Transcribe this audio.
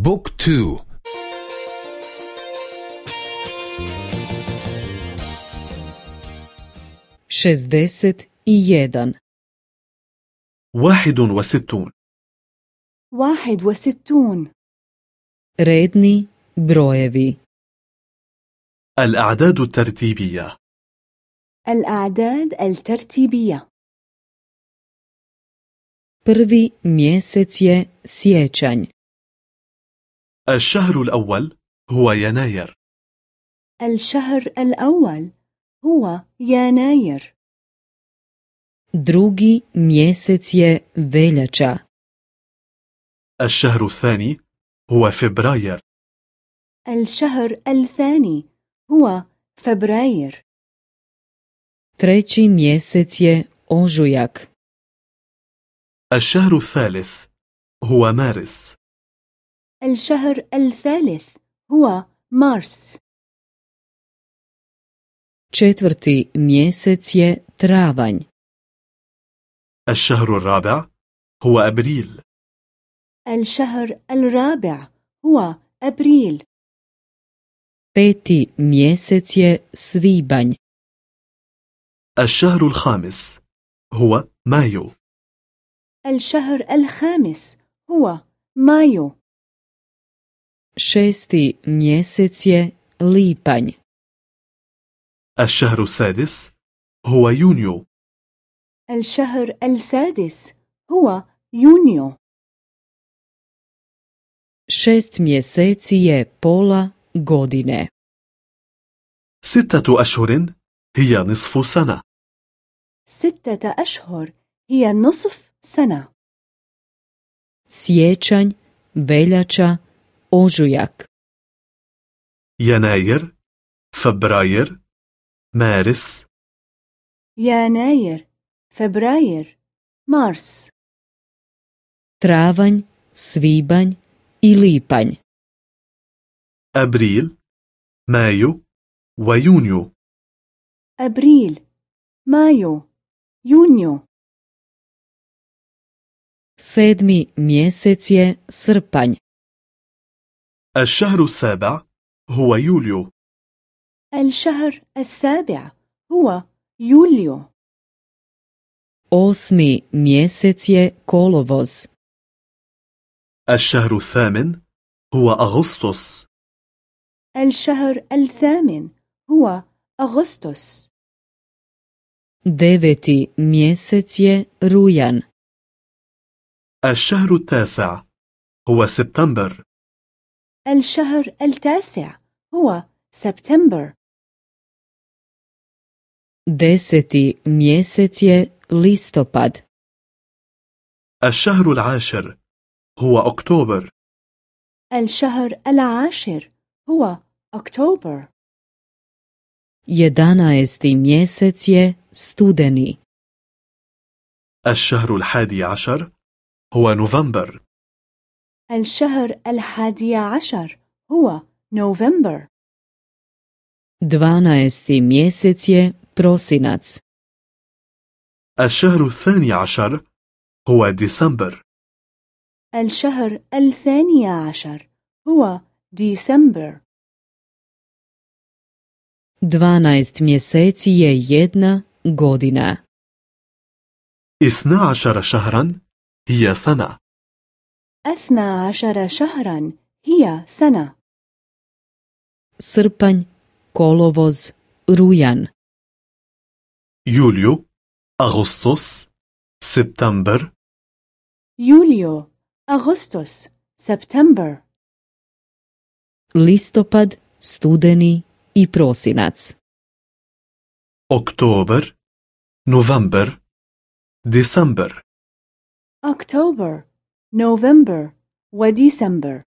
بوك تو. i jedan. واحد وستون. واحد وستون. Redni brojevi. الأعداد الترتيبية. الأعداد الترتيبية. Prvi mjesec je siječanj. الشهر الأول هو يناير. الشهر الأول هو يناير. Drugi mjesec je veljača. الشهر الثاني هو فبراير. الشهر الثاني هو فبراير. Treći mjesec je ožujak. الشهر الثالث هو مارس. الشهر الثالث هو مارس. Četvrti mjesec je travanj. الشهر الرابع هو أبريل. الشهر الرابع هو أبريل. Peti mjesec je svibanj. الشهر الخامس هو مايو. الشهر الخامس هو مايو. Šesti mjesec je lipanj. الشهر السادس هو يونيو. الشهر السادس هو يونيو. Šest mjeseci je pola godine. ستة أشهر هي نصف سنة. ستة أشهر هي نصف سنة. Siječanj veljača ožujak يناير فبراير مارس. يناير فبراير مارس. svibanj i lipanj أبريل مايو ويونيو. أبريل مايو يونيو. sedmi mjesec je srpanj الشهر السابع هو يوليو. الشهر السابع هو يوليو. Osmi mjesec je kolovoz. الشهر الثامن هو أغسطس. الشهر الثامن هو أغسطس. Deveti mjesec je rujan. الشهر التاسع هو سبتمبر. الشهر التاسع هو سبتمبر. Deseti mjesec je listopad. الشهر العاشر هو أكتوبر. الشهر العاشر هو أكتوبر. Jedanaesti mjesec je studeni. الشهر الحادي عشر هو نوفمبر. الشهر الحادي عشر هو نوفمبر. dvanaesti mjesec je prosinac الشهر الثاني عشر هو ديسمبر. الشهر الثاني عشر هو ديسمبر. dvanaest mjeseci je jedna godina اثنا عشر شهرا هي سنة. أثنى عشر شهرا هي سنة. Srpanj kolovoz rujan. يوليو أغسطس سبتمبر يوليو أغسطس سبتمبر listopad studeni i prosinac. أكتوبر نوفمبر ديسمبر أكتوبر نوفمبر وديسمبر